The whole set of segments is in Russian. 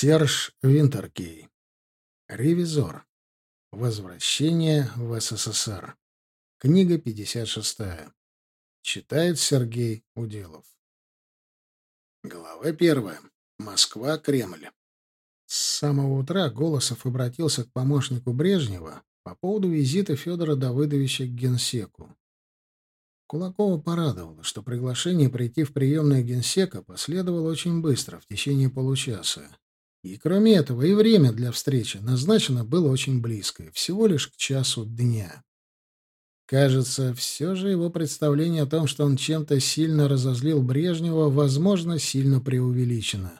Серж Винтеркей. Ревизор. Возвращение в СССР. Книга 56. Читает Сергей Уделов. Глава первая. Москва, Кремль. С самого утра Голосов обратился к помощнику Брежнева по поводу визита Федора Давыдовича к генсеку. Кулакова порадовало, что приглашение прийти в приемное генсека последовало очень быстро, в течение получаса. И кроме этого, и время для встречи назначено было очень близкое, всего лишь к часу дня. Кажется, все же его представление о том, что он чем-то сильно разозлил Брежнева, возможно, сильно преувеличено.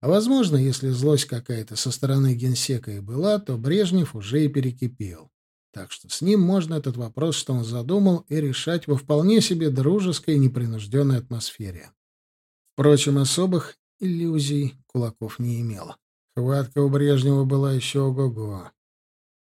А возможно, если злость какая-то со стороны генсека и была, то Брежнев уже и перекипел. Так что с ним можно этот вопрос, что он задумал, и решать во вполне себе дружеской непринужденной атмосфере. Впрочем, особых иллюзий Кулаков не имел. Хватка у Брежнева была еще ого-го.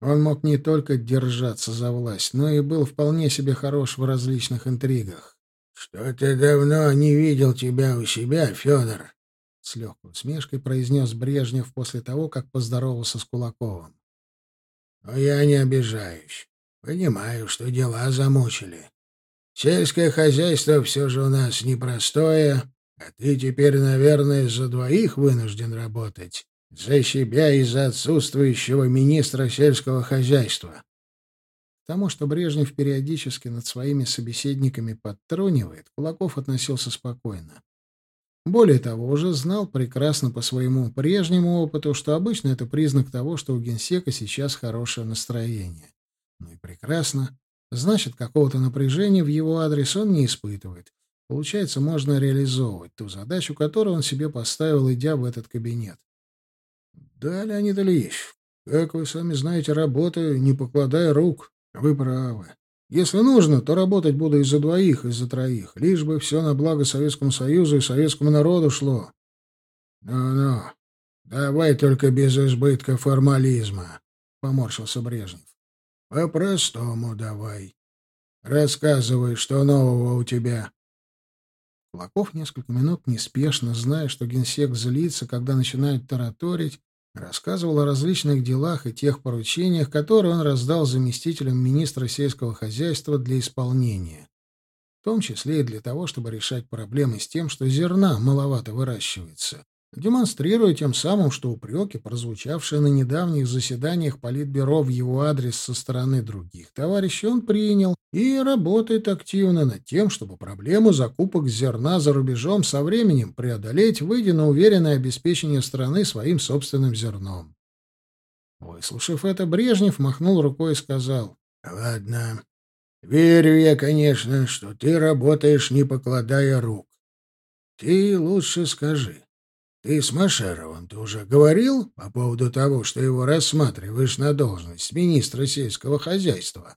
Он мог не только держаться за власть, но и был вполне себе хорош в различных интригах. — Что-то давно не видел тебя у себя, Федор, — с легкой усмешкой произнес Брежнев после того, как поздоровался с Кулаковым. — Но я не обижаюсь. Понимаю, что дела замучили. Сельское хозяйство все же у нас непростое, а ты теперь, наверное, за двоих вынужден работать. За себя и за отсутствующего министра сельского хозяйства. К тому, что Брежнев периодически над своими собеседниками подтрунивает, Кулаков относился спокойно. Более того, уже знал прекрасно по своему прежнему опыту, что обычно это признак того, что у генсека сейчас хорошее настроение. Ну и прекрасно. Значит, какого-то напряжения в его адрес он не испытывает. Получается, можно реализовывать ту задачу, которую он себе поставил, идя в этот кабинет. Да, Леонид Ильич, как вы сами знаете, работаю, не покладая рук. Вы правы. Если нужно, то работать буду и за двоих, и за троих, лишь бы все на благо Советскому Союзу и советскому народу шло. Ну-ну, давай только без избытка формализма, — поморщился Брежнев. По-простому давай. Рассказывай, что нового у тебя. Кулаков несколько минут неспешно, зная, что генсек злится, когда начинают тараторить, рассказывал о различных делах и тех поручениях, которые он раздал заместителям министра сельского хозяйства для исполнения, в том числе и для того, чтобы решать проблемы с тем, что зерна маловато выращивается демонстрируя тем самым, что упреки, прозвучавшие на недавних заседаниях Политбюро в его адрес со стороны других товарищей, он принял и работает активно над тем, чтобы проблему закупок зерна за рубежом со временем преодолеть, выйдя на уверенное обеспечение страны своим собственным зерном. Выслушав это, Брежнев махнул рукой и сказал, «Ладно, верю я, конечно, что ты работаешь, не покладая рук. Ты лучше скажи, ты с Машеровым-то уже говорил по поводу того, что его рассматриваешь на должность министра сельского хозяйства?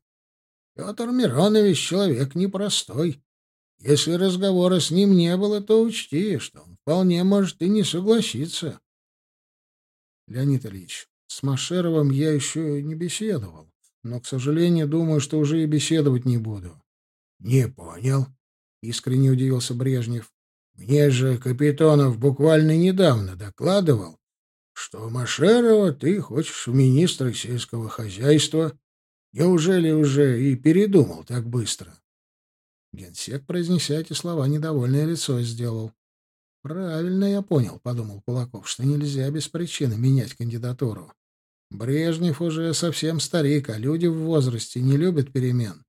Петр Миронович человек непростой. Если разговора с ним не было, то учти, что он вполне может и не согласиться. Леонид Ильич, с Машеровым я еще не беседовал, но, к сожалению, думаю, что уже и беседовать не буду. — Не понял, — искренне удивился Брежнев. Мне же Капитонов буквально недавно докладывал, что Машерова ты хочешь в министра сельского хозяйства. Неужели уже и передумал так быстро? Генсек, произнеся эти слова, недовольное лицо сделал. «Правильно я понял», — подумал Кулаков, — «что нельзя без причины менять кандидатуру. Брежнев уже совсем старик, а люди в возрасте не любят перемен».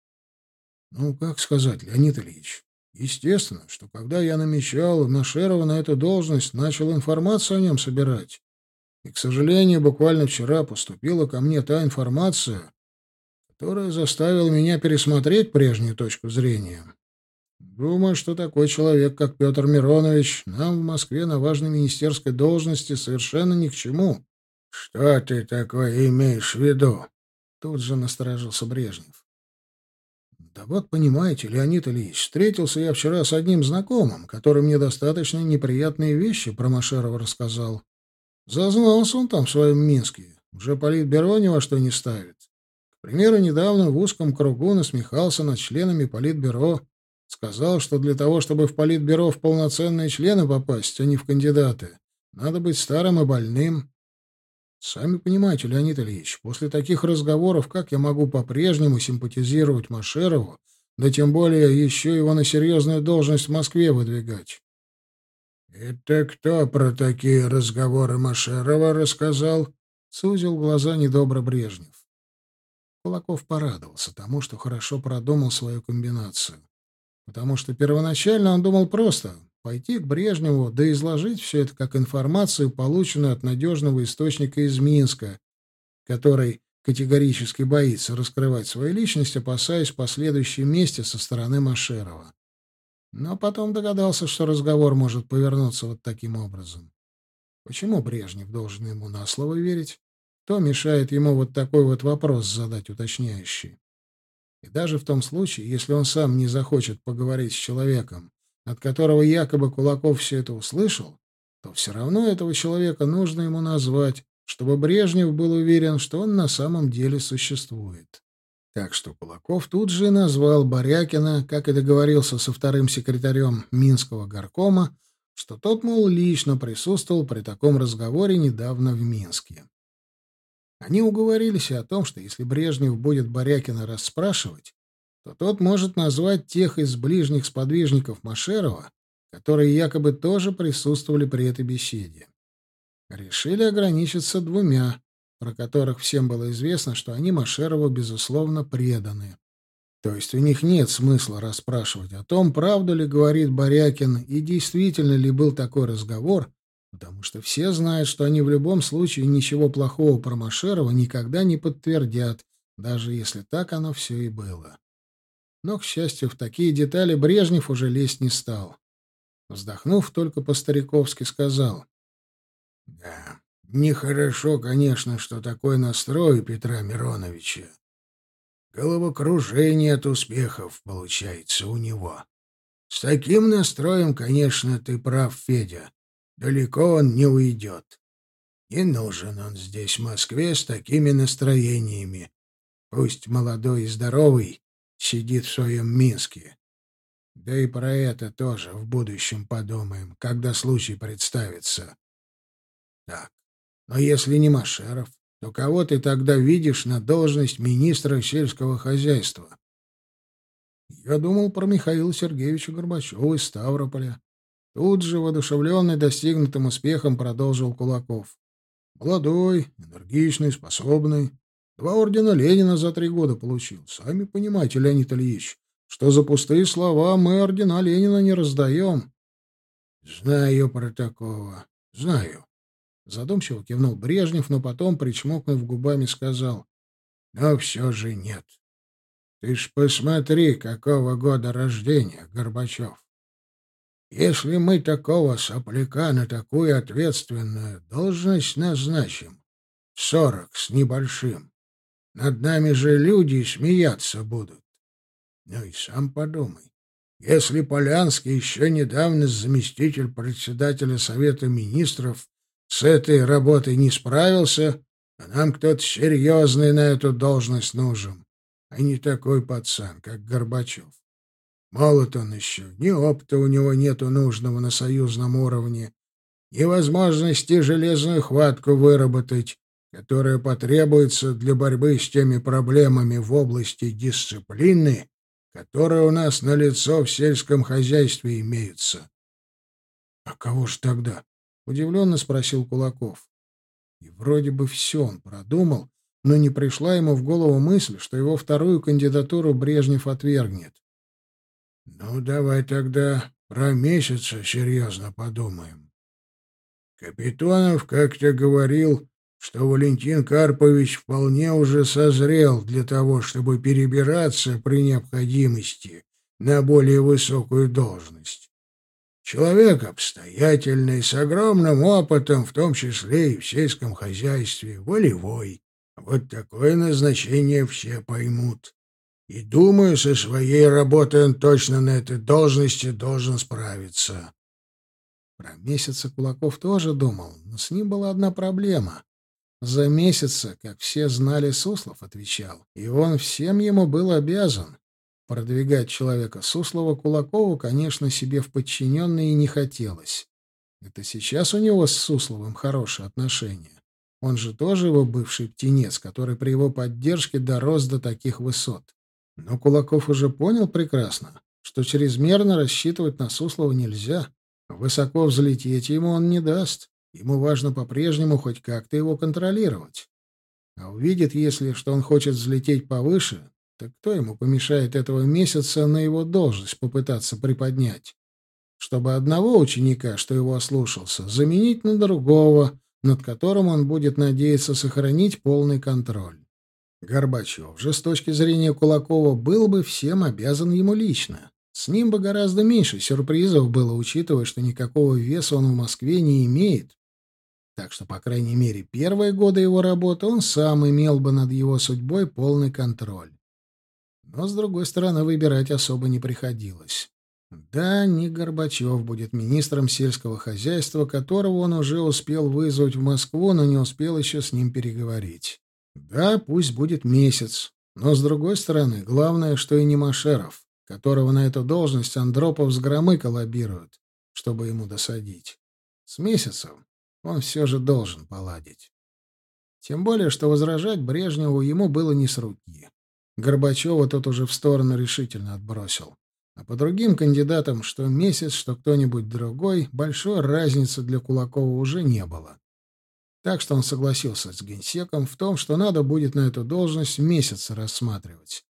«Ну, как сказать, Леонид Ильич, Естественно, что когда я намечал Нашерова на эту должность, начал информацию о нем собирать. И, к сожалению, буквально вчера поступила ко мне та информация, которая заставила меня пересмотреть прежнюю точку зрения. Думаю, что такой человек, как Петр Миронович, нам в Москве на важной министерской должности совершенно ни к чему. — Что ты такое имеешь в виду? Тут же насторожился Брежнев. Да вот, понимаете, Леонид Ильич, встретился я вчера с одним знакомым, который мне достаточно неприятные вещи про Машерова рассказал. Зазнался он там в своем Минске. Уже политбюро ни во что не ставит. К примеру, недавно в узком кругу насмехался над членами политбюро. Сказал, что для того, чтобы в политбюро в полноценные члены попасть, а не в кандидаты, Надо быть старым и больным. Сами понимаете, Леонид Ильич, после таких разговоров как я могу по-прежнему симпатизировать Машерову, да тем более еще его на серьезную должность в Москве выдвигать? — Это кто про такие разговоры Машерова рассказал? — сузил глаза недобро Брежнев. Кулаков порадовался тому, что хорошо продумал свою комбинацию. Потому что первоначально он думал просто пойти к Брежневу, да изложить все это как информацию, полученную от надежного источника из Минска, который категорически боится раскрывать свою личность, опасаясь последующей мести со стороны Машерова. Но потом догадался, что разговор может повернуться вот таким образом. Почему Брежнев должен ему на слово верить? Кто мешает ему вот такой вот вопрос задать уточняющий? И даже в том случае, если он сам не захочет поговорить с человеком, от которого якобы Кулаков все это услышал, то все равно этого человека нужно ему назвать, чтобы Брежнев был уверен, что он на самом деле существует. Так что Кулаков тут же назвал Борякина, как и договорился со вторым секретарем Минского горкома, что тот, мол, лично присутствовал при таком разговоре недавно в Минске. Они уговорились о том, что если Брежнев будет Борякина расспрашивать, то тот может назвать тех из ближних сподвижников Машерова, которые якобы тоже присутствовали при этой беседе. Решили ограничиться двумя, про которых всем было известно, что они Машерову, безусловно, преданы. То есть у них нет смысла расспрашивать о том, правду ли говорит Борякин и действительно ли был такой разговор, потому что все знают, что они в любом случае ничего плохого про Машерова никогда не подтвердят, даже если так оно все и было. Но, к счастью, в такие детали Брежнев уже лезть не стал. Вздохнув, только по-стариковски сказал. — Да, нехорошо, конечно, что такой настрой Петра Мироновича. Головокружение от успехов получается у него. С таким настроем, конечно, ты прав, Федя. Далеко он не уйдет. Не нужен он здесь, в Москве, с такими настроениями. Пусть молодой и здоровый сидит в своем Минске. Да и про это тоже в будущем подумаем, когда случай представится. Так, но если не Машеров, то кого ты тогда видишь на должность министра сельского хозяйства? Я думал про Михаила Сергеевича Горбачева из Ставрополя. Тут же, воодушевленный достигнутым успехом, продолжил Кулаков. Молодой, энергичный, способный. Два ордена Ленина за три года получил. Сами понимаете, Леонид Ильич, что за пустые слова мы ордена Ленина не раздаем. Знаю про такого. Знаю. Задумчиво кивнул Брежнев, но потом, причмокнув губами, сказал. Но все же нет. Ты ж посмотри, какого года рождения Горбачев. Если мы такого сопляка на такую ответственную должность назначим, сорок с небольшим, над нами же люди смеяться будут. Ну и сам подумай. Если Полянский еще недавно заместитель председателя Совета Министров с этой работой не справился, то нам кто-то серьезный на эту должность нужен, а не такой пацан, как Горбачев. Молод он еще, ни опыта у него нету нужного на союзном уровне, ни возможности железную хватку выработать, которая потребуется для борьбы с теми проблемами в области дисциплины, которые у нас на лицо в сельском хозяйстве имеются. — А кого же тогда? — удивленно спросил Кулаков. И вроде бы все он продумал, но не пришла ему в голову мысль, что его вторую кандидатуру Брежнев отвергнет. Ну, давай тогда про месяца серьезно подумаем. Капитонов как-то говорил, что Валентин Карпович вполне уже созрел для того, чтобы перебираться при необходимости на более высокую должность. Человек обстоятельный, с огромным опытом, в том числе и в сельском хозяйстве, волевой. Вот такое назначение все поймут. И думаю, со своей работой он точно на этой должности должен справиться. Про месяца Кулаков тоже думал, но с ним была одна проблема. За месяца, как все знали, Суслов отвечал, и он всем ему был обязан. Продвигать человека Суслова Кулакову, конечно, себе в подчиненные не хотелось. Это сейчас у него с Сусловым хорошие отношения. Он же тоже его бывший птенец, который при его поддержке дорос до таких высот. Но Кулаков уже понял прекрасно, что чрезмерно рассчитывать на Суслова нельзя. Высоко взлететь ему он не даст. Ему важно по-прежнему хоть как-то его контролировать. А увидит, если что он хочет взлететь повыше, так кто ему помешает этого месяца на его должность попытаться приподнять? Чтобы одного ученика, что его ослушался, заменить на другого, над которым он будет надеяться сохранить полный контроль. Горбачев же, с точки зрения Кулакова, был бы всем обязан ему лично. С ним бы гораздо меньше сюрпризов было, учитывая, что никакого веса он в Москве не имеет, так что, по крайней мере, первые годы его работы он сам имел бы над его судьбой полный контроль. Но, с другой стороны, выбирать особо не приходилось. Да, не Горбачев будет министром сельского хозяйства, которого он уже успел вызвать в Москву, но не успел еще с ним переговорить. Да, пусть будет месяц, но, с другой стороны, главное, что и не Машеров, которого на эту должность Андропов с Громыко лоббирует, чтобы ему досадить. С месяцем он все же должен поладить. Тем более, что возражать Брежневу ему было не с руки. Горбачева тот уже в сторону решительно отбросил. А по другим кандидатам, что месяц, что кто-нибудь другой, большой разницы для Кулакова уже не было. Так что он согласился с генсеком в том, что надо будет на эту должность месяц рассматривать.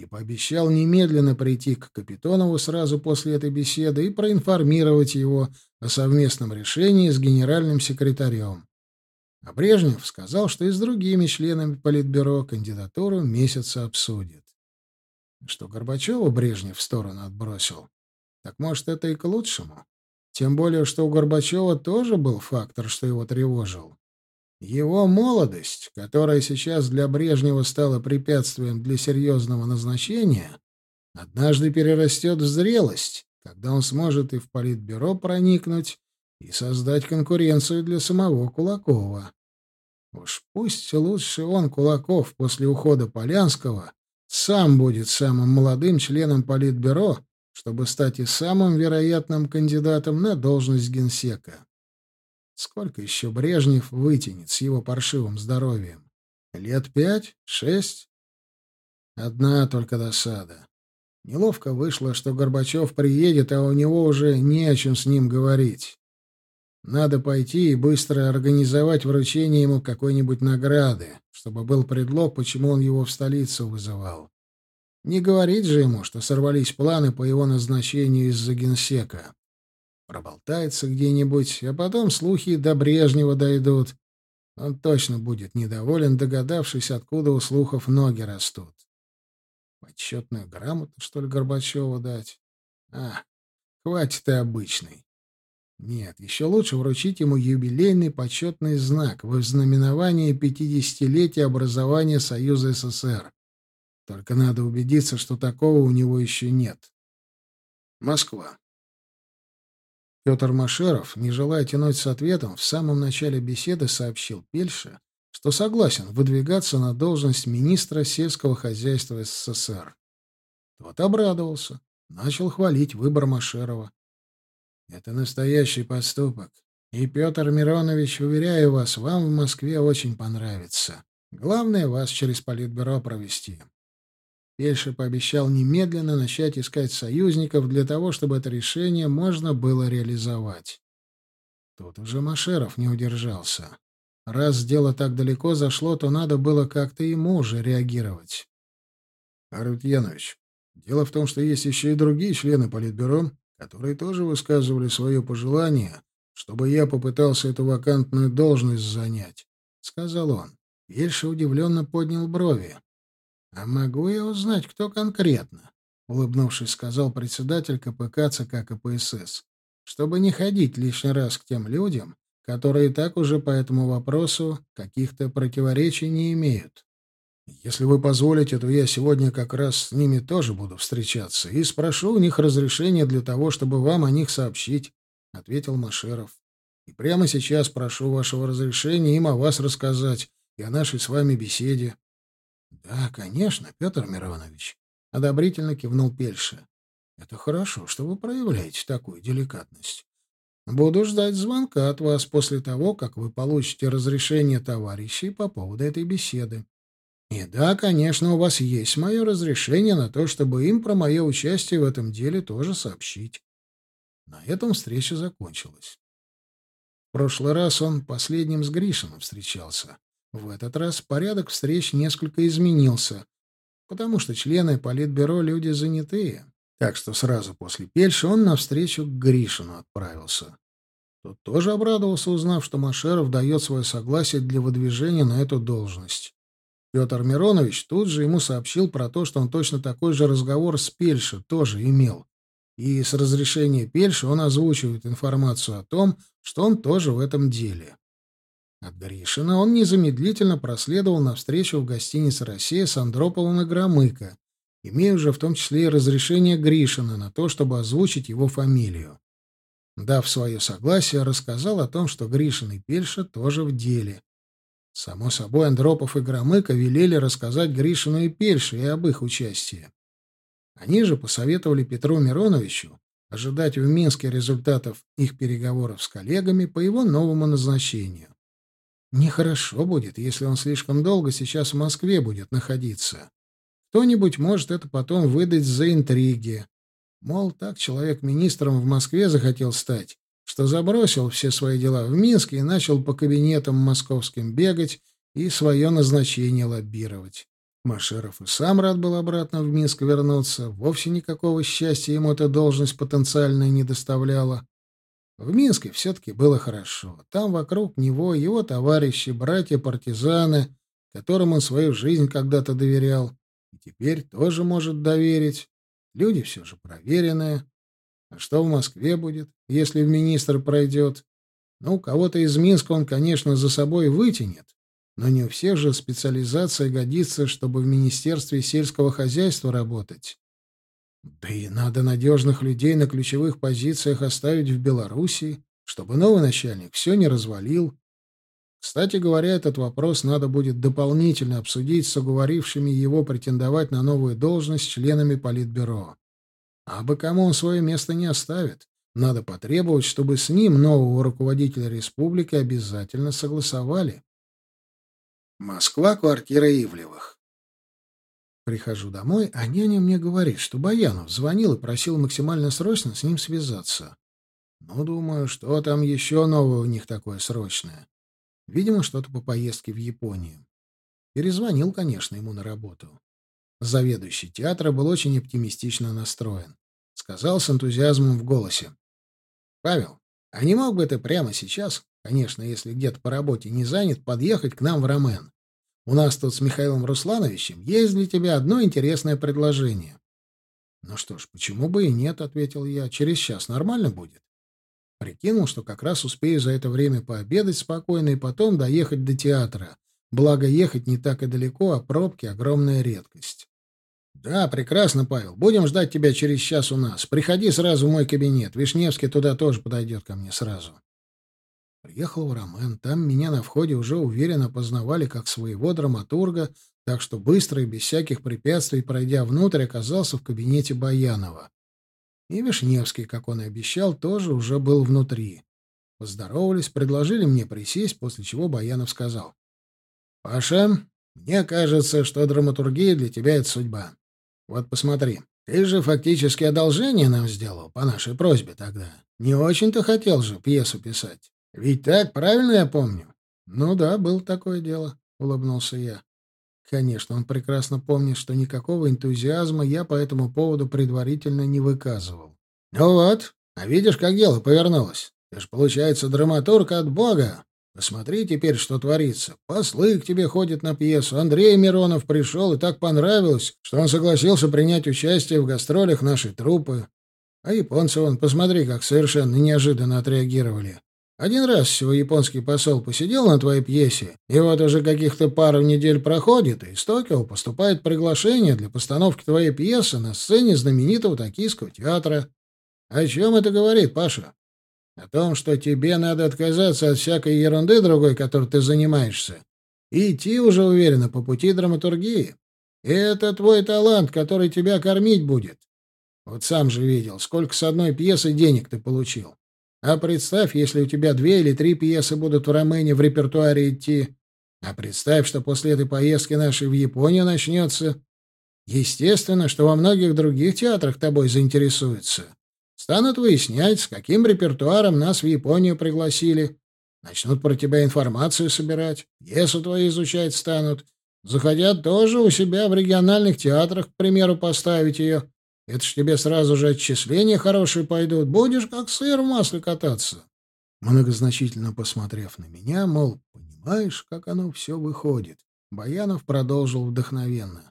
И пообещал немедленно прийти к Капитонову сразу после этой беседы и проинформировать его о совместном решении с генеральным секретарем. А Брежнев сказал, что и с другими членами Политбюро кандидатуру месяца обсудит. Что Горбачева Брежнев в сторону отбросил, так может, это и к лучшему. Тем более, что у Горбачева тоже был фактор, что его тревожил. Его молодость, которая сейчас для Брежнева стала препятствием для серьезного назначения, однажды перерастет в зрелость, когда он сможет и в политбюро проникнуть, и создать конкуренцию для самого Кулакова. Уж пусть лучше он, Кулаков, после ухода Полянского, сам будет самым молодым членом политбюро, чтобы стать и самым вероятным кандидатом на должность генсека. Сколько еще Брежнев вытянет с его паршивым здоровьем? Лет пять? Шесть? Одна только досада. Неловко вышло, что Горбачев приедет, а у него уже не о чем с ним говорить. Надо пойти и быстро организовать вручение ему какой-нибудь награды, чтобы был предлог, почему он его в столицу вызывал. Не говорить же ему, что сорвались планы по его назначению из-за генсека. Проболтается где-нибудь, а потом слухи до Брежнева дойдут. Он точно будет недоволен, догадавшись, откуда у слухов ноги растут. Почетную грамоту, что ли, Горбачеву дать? А, хватит и обычный. Нет, еще лучше вручить ему юбилейный почетный знак в знаменование пятидесятилетия образования Союза СССР. Только надо убедиться, что такого у него еще нет. Москва. Петр Машеров, не желая тянуть с ответом, в самом начале беседы сообщил Пельше, что согласен выдвигаться на должность министра сельского хозяйства СССР. Тот обрадовался, начал хвалить выбор Машерова. «Это настоящий поступок, и, Петр Миронович, уверяю вас, вам в Москве очень понравится. Главное, вас через Политбюро провести». Пельша пообещал немедленно начать искать союзников для того, чтобы это решение можно было реализовать. Тут уже Машеров не удержался. Раз дело так далеко зашло, то надо было как-то ему уже реагировать. Арутьянович, дело в том, что есть еще и другие члены Политбюро, которые тоже высказывали свое пожелание, чтобы я попытался эту вакантную должность занять, — сказал он. Вельша удивленно поднял брови. — А могу я узнать, кто конкретно? — улыбнувшись, сказал председатель КПК ЦК КПСС, чтобы не ходить лишний раз к тем людям, которые так уже по этому вопросу каких-то противоречий не имеют. Если вы позволите, то я сегодня как раз с ними тоже буду встречаться и спрошу у них разрешения для того, чтобы вам о них сообщить, — ответил Машеров. И прямо сейчас прошу вашего разрешения им о вас рассказать и о нашей с вами беседе. — Да, конечно, Петр Миронович, — одобрительно кивнул Пельша. — Это хорошо, что вы проявляете такую деликатность. Буду ждать звонка от вас после того, как вы получите разрешение товарищей по поводу этой беседы. И да, конечно, у вас есть мое разрешение на то, чтобы им про мое участие в этом деле тоже сообщить. На этом встреча закончилась. В прошлый раз он последним с Гришиным встречался. В этот раз порядок встреч несколько изменился, потому что члены Политбюро люди занятые. Так что сразу после Пельши он навстречу к Гришину отправился. Тот тоже обрадовался, узнав, что Машеров дает свое согласие для выдвижения на эту должность. Петр Миронович тут же ему сообщил про то, что он точно такой же разговор с Пельши тоже имел. И с разрешения Пельши он озвучивает информацию о том, что он тоже в этом деле. От Гришина он незамедлительно проследовал навстречу в гостинице «Россия» с Андроповым и Громыко, имея уже в том числе и разрешение Гришина на то, чтобы озвучить его фамилию. Дав свое согласие, рассказал о том, что Гришин и Пельша тоже в деле. Само собой, Андропов и Громыко велели рассказать Гришину и Пельше и об их участии. Они же посоветовали Петру Мироновичу ожидать в Минске результатов их переговоров с коллегами по его новому назначению. Нехорошо будет, если он слишком долго сейчас в Москве будет находиться. Кто-нибудь может это потом выдать за интриги. Мол, так человек министром в Москве захотел стать, что забросил все свои дела в Минске и начал по кабинетам московским бегать и свое назначение лоббировать. Машеров и сам рад был обратно в Минск вернуться. Вовсе никакого счастья ему эта должность потенциальная не доставляла. В Минске все-таки было хорошо. Там вокруг него его товарищи, братья-партизаны, которым он свою жизнь когда-то доверял, теперь тоже может доверить. Люди все же проверенные. А что в Москве будет, если в министр пройдет? Ну, кого-то из Минска он, конечно, за собой вытянет, но не у всех же специализация годится, чтобы в Министерстве сельского хозяйства работать. Да и надо надежных людей на ключевых позициях оставить в Белоруссии, чтобы новый начальник все не развалил, кстати говоря, этот вопрос надо будет дополнительно обсудить с уговорившими его претендовать на новую должность членами Политбюро. А бы кому он свое место не оставит, надо потребовать, чтобы с ним нового руководителя республики обязательно согласовали. Москва, квартира Ивлевых. Прихожу домой, а няня мне говорит, что Баянов звонил и просил максимально срочно с ним связаться. Ну, думаю, что там еще новое у них такое срочное. Видимо, что-то по поездке в Японию. Перезвонил, конечно, ему на работу. Заведующий театра был очень оптимистично настроен. Сказал с энтузиазмом в голосе. «Павел, а не мог бы ты прямо сейчас, конечно, если где-то по работе не занят, подъехать к нам в Ромен? У нас тут с Михаилом Руслановичем есть для тебя одно интересное предложение». «Ну что ж, почему бы и нет?» — ответил я. «Через час нормально будет?» Прикинул, что как раз успею за это время пообедать спокойно и потом доехать до театра. Благо, ехать не так и далеко, а пробки — огромная редкость. «Да, прекрасно, Павел. Будем ждать тебя через час у нас. Приходи сразу в мой кабинет. Вишневский туда тоже подойдет ко мне сразу». Приехал в Ромен. Там меня на входе уже уверенно познавали как своего драматурга, так что быстро и без всяких препятствий, пройдя внутрь, оказался в кабинете Баянова. И Вишневский, как он и обещал, тоже уже был внутри. Поздоровались, предложили мне присесть, после чего Баянов сказал. — Паша, мне кажется, что драматургия для тебя — это судьба. Вот посмотри, ты же фактически одолжение нам сделал по нашей просьбе тогда. Не очень-то хотел же пьесу писать. Ведь так, правильно я помню? — Ну да, было такое дело, — улыбнулся я. Конечно, он прекрасно помнит, что никакого энтузиазма я по этому поводу предварительно не выказывал. «Ну вот, а видишь, как дело повернулось? Ты ж, получается, драматург от Бога. Посмотри теперь, что творится. Послы к тебе ходят на пьесу. Андрей Миронов пришел, и так понравилось, что он согласился принять участие в гастролях нашей труппы. А японцы, вон, посмотри, как совершенно неожиданно отреагировали. Один раз всего японский посол посидел на твоей пьесе, и вот уже каких-то пару недель проходит, и из Токио поступает приглашение для постановки твоей пьесы на сцене знаменитого токийского театра. О чем это говорит, Паша? О том, что тебе надо отказаться от всякой ерунды другой, которой ты занимаешься, и идти уже уверенно по пути драматургии. И это твой талант, который тебя кормить будет. Вот сам же видел, сколько с одной пьесы денег ты получил. А представь, если у тебя две или три пьесы будут в Ромене в репертуаре идти. А представь, что после этой поездки нашей в Японию начнется. Естественно, что во многих других театрах тобой заинтересуются. Станут выяснять, с каким репертуаром нас в Японию пригласили. Начнут про тебя информацию собирать, пьесу твою изучать станут. Захотят тоже у себя в региональных театрах, к примеру, поставить ее. Это ж тебе сразу же отчисления хорошие пойдут. Будешь как сыр в масле кататься. Многозначительно посмотрев на меня, мол, понимаешь, как оно все выходит, Баянов продолжил вдохновенно.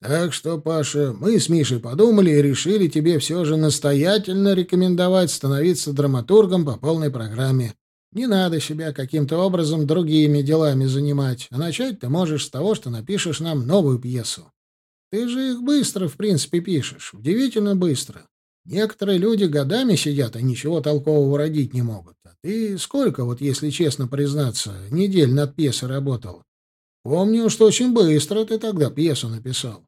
Так что, Паша, мы с Мишей подумали и решили тебе все же настоятельно рекомендовать становиться драматургом по полной программе. Не надо себя каким-то образом другими делами занимать, а начать ты можешь с того, что напишешь нам новую пьесу. Ты же их быстро, в принципе, пишешь. Удивительно быстро. Некоторые люди годами сидят, а ничего толкового родить не могут. А ты сколько, вот если честно признаться, недель над пьесой работал? Помню, что очень быстро ты тогда пьесу написал.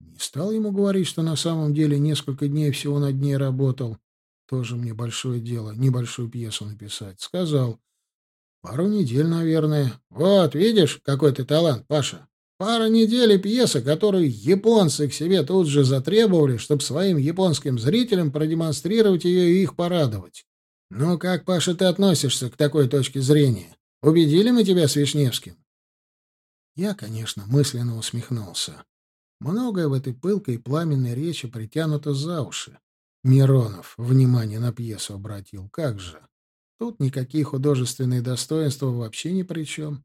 Не стал ему говорить, что на самом деле несколько дней всего над ней работал. Тоже мне большое дело, небольшую пьесу написать. Сказал. Пару недель, наверное. Вот, видишь, какой ты талант, Паша. Пара недель пьеса, которую японцы к себе тут же затребовали, чтобы своим японским зрителям продемонстрировать ее и их порадовать. Ну как, Паша, ты относишься к такой точке зрения? Убедили мы тебя с Вишневским? Я, конечно, мысленно усмехнулся. Многое в этой пылкой и пламенной речи притянуто за уши. Миронов внимание на пьесу обратил. Как же? Тут никакие художественные достоинства вообще ни при чем.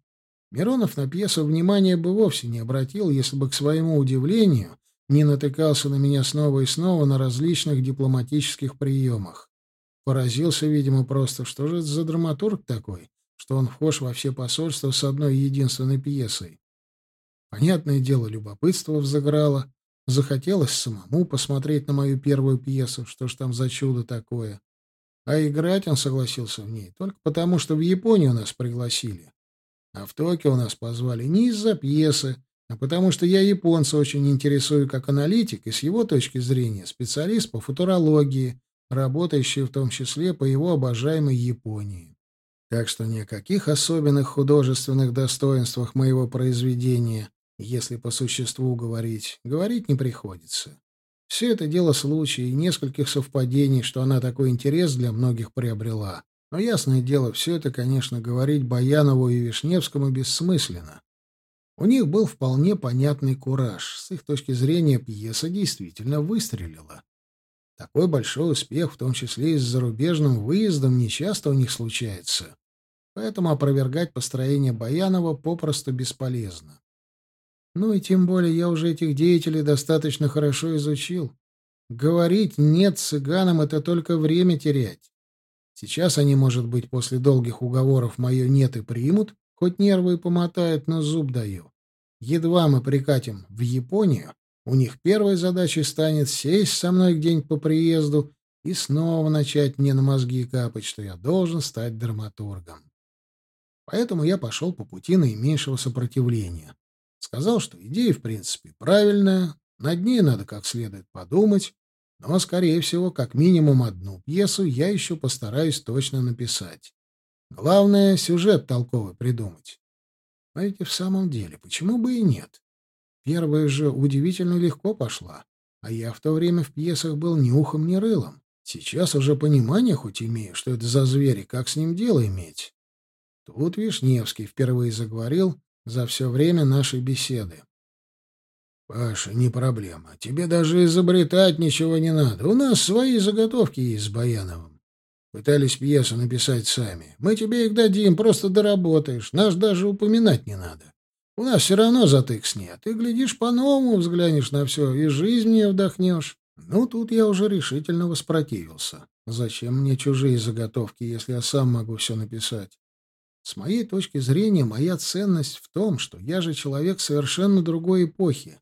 Миронов на пьесу внимания бы вовсе не обратил, если бы, к своему удивлению, не натыкался на меня снова и снова на различных дипломатических приемах. Поразился, видимо, просто, что же это за драматург такой, что он вхож во все посольства с одной единственной пьесой. Понятное дело, любопытство взыграло. Захотелось самому посмотреть на мою первую пьесу, что ж там за чудо такое. А играть он согласился в ней только потому, что в Японию нас пригласили. А в Токио нас позвали не из-за пьесы, а потому что я японца очень интересую как аналитик и с его точки зрения специалист по футурологии, работающий в том числе по его обожаемой Японии. Так что ни каких особенных художественных достоинствах моего произведения, если по существу говорить, говорить не приходится. Все это дело случая и нескольких совпадений, что она такой интерес для многих приобрела. Но, ясное дело, все это, конечно, говорить Баянову и Вишневскому бессмысленно. У них был вполне понятный кураж. С их точки зрения пьеса действительно выстрелила. Такой большой успех, в том числе и с зарубежным выездом, нечасто у них случается. Поэтому опровергать построение Баянова попросту бесполезно. Ну и тем более я уже этих деятелей достаточно хорошо изучил. Говорить «нет» цыганам — это только время терять. Сейчас они, может быть, после долгих уговоров мое «нет» и примут, хоть нервы и помотают, но зуб даю. Едва мы прикатим в Японию, у них первой задачей станет сесть со мной где-нибудь по приезду и снова начать мне на мозги капать, что я должен стать драматургом. Поэтому я пошел по пути наименьшего сопротивления. Сказал, что идея, в принципе, правильная, над ней надо как следует подумать, но, скорее всего, как минимум одну пьесу я еще постараюсь точно написать. Главное — сюжет толковый придумать. А ведь и в самом деле, почему бы и нет? Первая же удивительно легко пошла, а я в то время в пьесах был ни ухом, ни рылом. Сейчас уже понимание хоть имею, что это за звери, как с ним дело иметь. Тут Вишневский впервые заговорил за все время нашей беседы. «Паша, не проблема. Тебе даже изобретать ничего не надо. У нас свои заготовки есть с Баяновым. Пытались пьесу написать сами. Мы тебе их дадим, просто доработаешь. Нас даже упоминать не надо. У нас все равно затык снят. Ты, глядишь, по-новому взглянешь на все и жизнь мне вдохнешь». Ну, тут я уже решительно воспротивился. Зачем мне чужие заготовки, если я сам могу все написать? С моей точки зрения, моя ценность в том, что я же человек совершенно другой эпохи.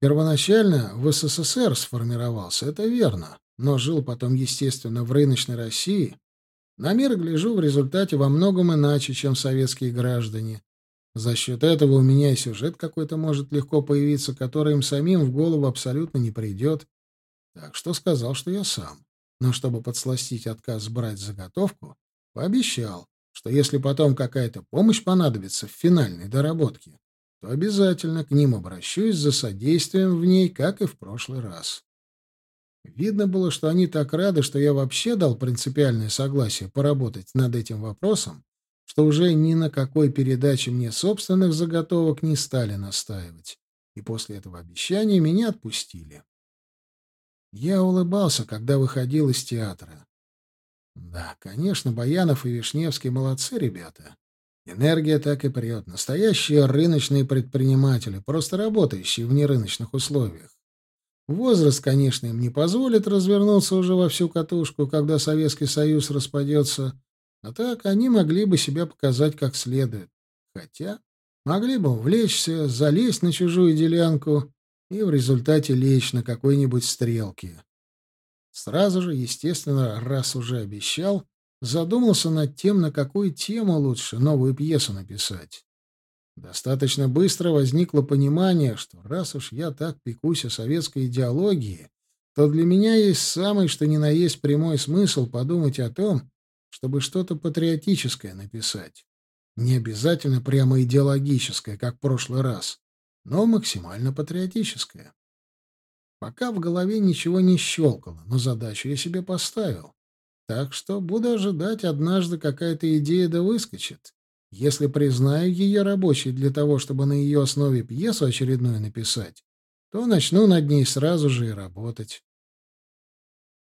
Первоначально в СССР сформировался, это верно, но жил потом, естественно, в рыночной России. На мир гляжу в результате во многом иначе, чем советские граждане. За счет этого у меня и сюжет какой-то может легко появиться, который им самим в голову абсолютно не придет. Так что сказал, что я сам. но чтобы подсластить отказ брать заготовку, пообещал, что если потом какая-то помощь понадобится в финальной доработке, то обязательно к ним обращусь за содействием в ней, как и в прошлый раз. Видно было, что они так рады, что я вообще дал принципиальное согласие поработать над этим вопросом, что уже ни на какой передаче мне собственных заготовок не стали настаивать, и после этого обещания меня отпустили. Я улыбался, когда выходил из театра. Да, конечно, Баянов и Вишневский молодцы ребята. Энергия так и прет. Настоящие рыночные предприниматели, просто работающие в нерыночных условиях. Возраст, конечно, им не позволит развернуться уже во всю катушку, когда Советский Союз распадется, а так они могли бы себя показать как следует. Хотя могли бы увлечься, залезть на чужую делянку и в результате лечь на какой-нибудь стрелке. Сразу же, естественно, раз уже обещал, задумался над тем, на какую тему лучше новую пьесу написать. Достаточно быстро возникло понимание, что раз уж я так пекусь о советской идеологии, то для меня есть самый что ни на есть прямой смысл подумать о том, чтобы что-то патриотическое написать. Не обязательно прямо идеологическое, как в прошлый раз, но максимально патриотическое. Пока в голове ничего не щелкало, но задачу я себе поставил. Так что буду ожидать, однажды какая-то идея да выскочит. Если признаю ее рабочей для того, чтобы на ее основе пьесу очередную написать, то начну над ней сразу же и работать.